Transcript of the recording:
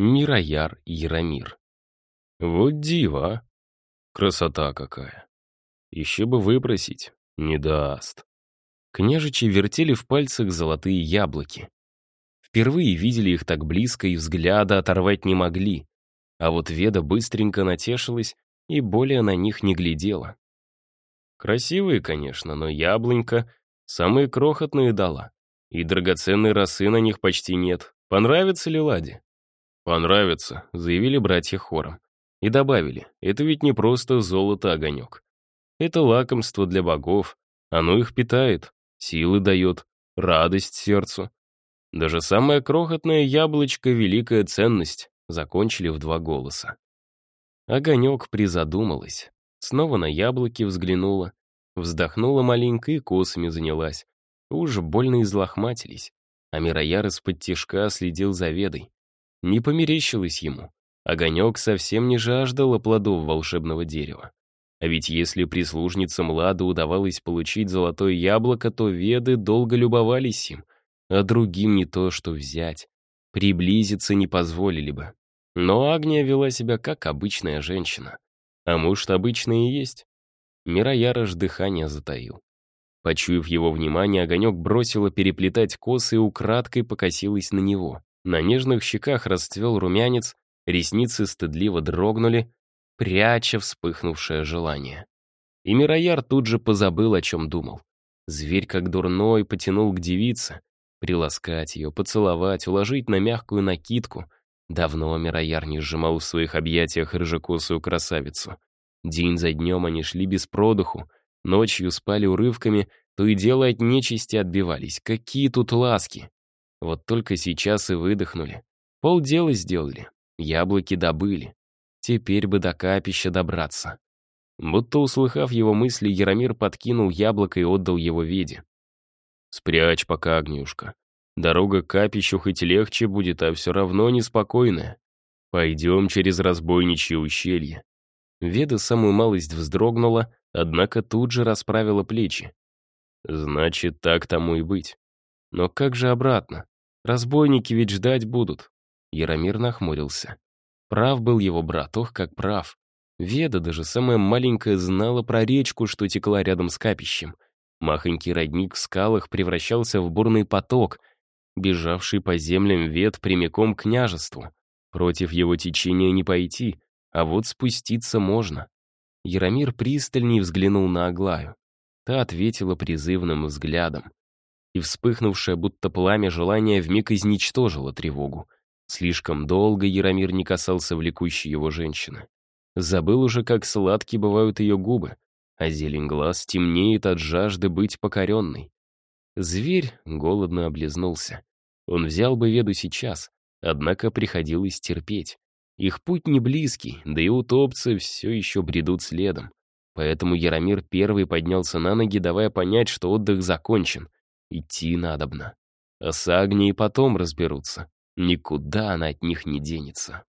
Мирояр Яромир. Вот дива. Красота какая. Еще бы выпросить. Не даст. Княжичи вертели в пальцах золотые яблоки. Впервые видели их так близко и взгляда оторвать не могли. А вот Веда быстренько натешилась и более на них не глядела. Красивые, конечно, но яблонька самые крохотные дала. И драгоценной росы на них почти нет. Понравится ли Ладе? Понравится, заявили братья хором. И добавили, это ведь не просто золото-огонек. Это лакомство для богов, оно их питает, силы дает, радость сердцу. Даже самое крохотное яблочко — великая ценность, закончили в два голоса. Огонек призадумалась, снова на яблоки взглянула, вздохнула маленько и косами занялась. Уж больно излохматились, а Мирояр из-под тишка следил за ведой. Не померещилось ему. Огонек совсем не жаждала плодов волшебного дерева. А ведь если прислужницам Лады удавалось получить золотое яблоко, то веды долго любовались им, а другим не то что взять. Приблизиться не позволили бы. Но Агния вела себя как обычная женщина. А может, обычная и есть? Мирояр аж дыхание затаил. Почуяв его внимание, огонек бросила переплетать косы и украдкой покосилась на него. На нежных щеках расцвел румянец, ресницы стыдливо дрогнули, пряча вспыхнувшее желание. И Мирояр тут же позабыл, о чем думал. Зверь, как дурной, потянул к девице, приласкать ее, поцеловать, уложить на мягкую накидку. Давно Мирояр не сжимал в своих объятиях рыжекосую красавицу. День за днем они шли без продуху, ночью спали урывками, то и дело от нечисти отбивались. Какие тут ласки! Вот только сейчас и выдохнули. Полдела сделали, яблоки добыли. Теперь бы до капища добраться. Будто услыхав его мысли, Яромир подкинул яблоко и отдал его Веде. «Спрячь пока, Огнюшка. Дорога к капищу хоть легче будет, а все равно неспокойная. Пойдем через разбойничье ущелье». Веда самую малость вздрогнула, однако тут же расправила плечи. «Значит, так тому и быть. Но как же обратно? Разбойники ведь ждать будут». Яромир нахмурился. Прав был его брат, ох, как прав. Веда, даже самая маленькая, знала про речку, что текла рядом с капищем. Махонький родник в скалах превращался в бурный поток, бежавший по землям вет прямиком к княжеству. Против его течения не пойти, а вот спуститься можно. Яромир пристальней взглянул на Аглаю. Та ответила призывным взглядом. И вспыхнувшее, будто пламя желания, вмиг изничтожило тревогу. Слишком долго Яромир не касался влекущей его женщины. Забыл уже, как сладки бывают ее губы, а зелень глаз темнеет от жажды быть покоренной. Зверь голодно облизнулся. Он взял бы веду сейчас, однако приходилось терпеть. Их путь не близкий, да и утопцы все еще бредут следом. Поэтому Яромир первый поднялся на ноги, давая понять, что отдых закончен. Идти надобно. А с Агнией потом разберутся. Никуда она от них не денется.